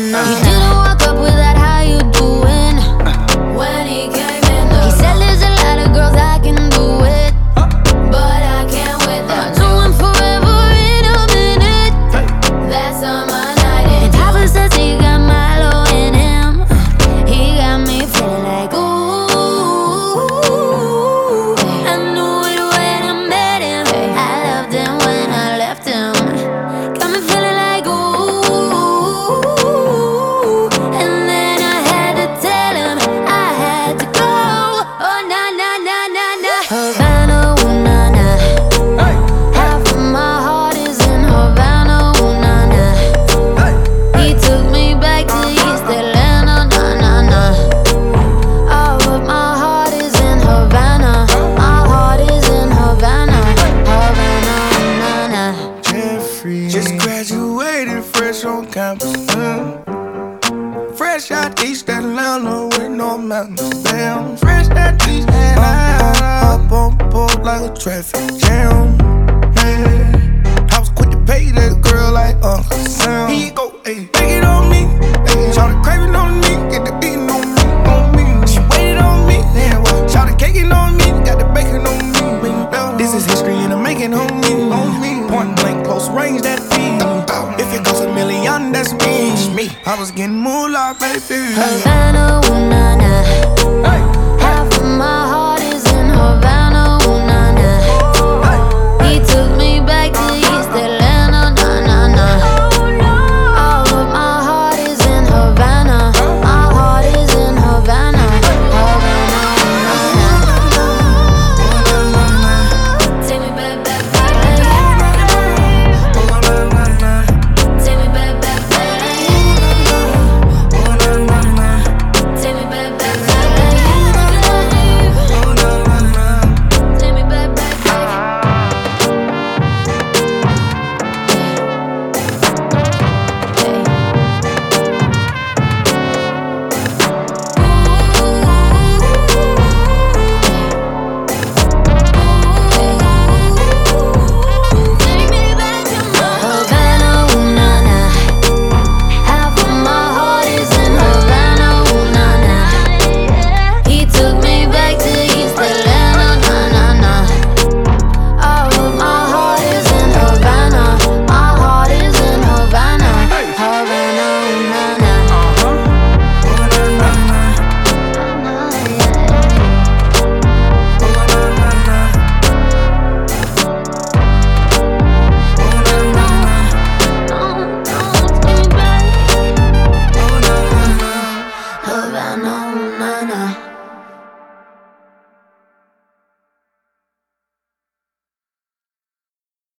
now. You didn't walk. fresh out East Atlanta with no mountains. Damn, fresh out East Atlanta. Up, up, up on like a traffic jam. Man, I was quick to pay that girl like Uncle Sam. He go, hey, take it on me. done, that's me. me. I was getting moolah, baby. Havana, ooh, nah, nah. Hey.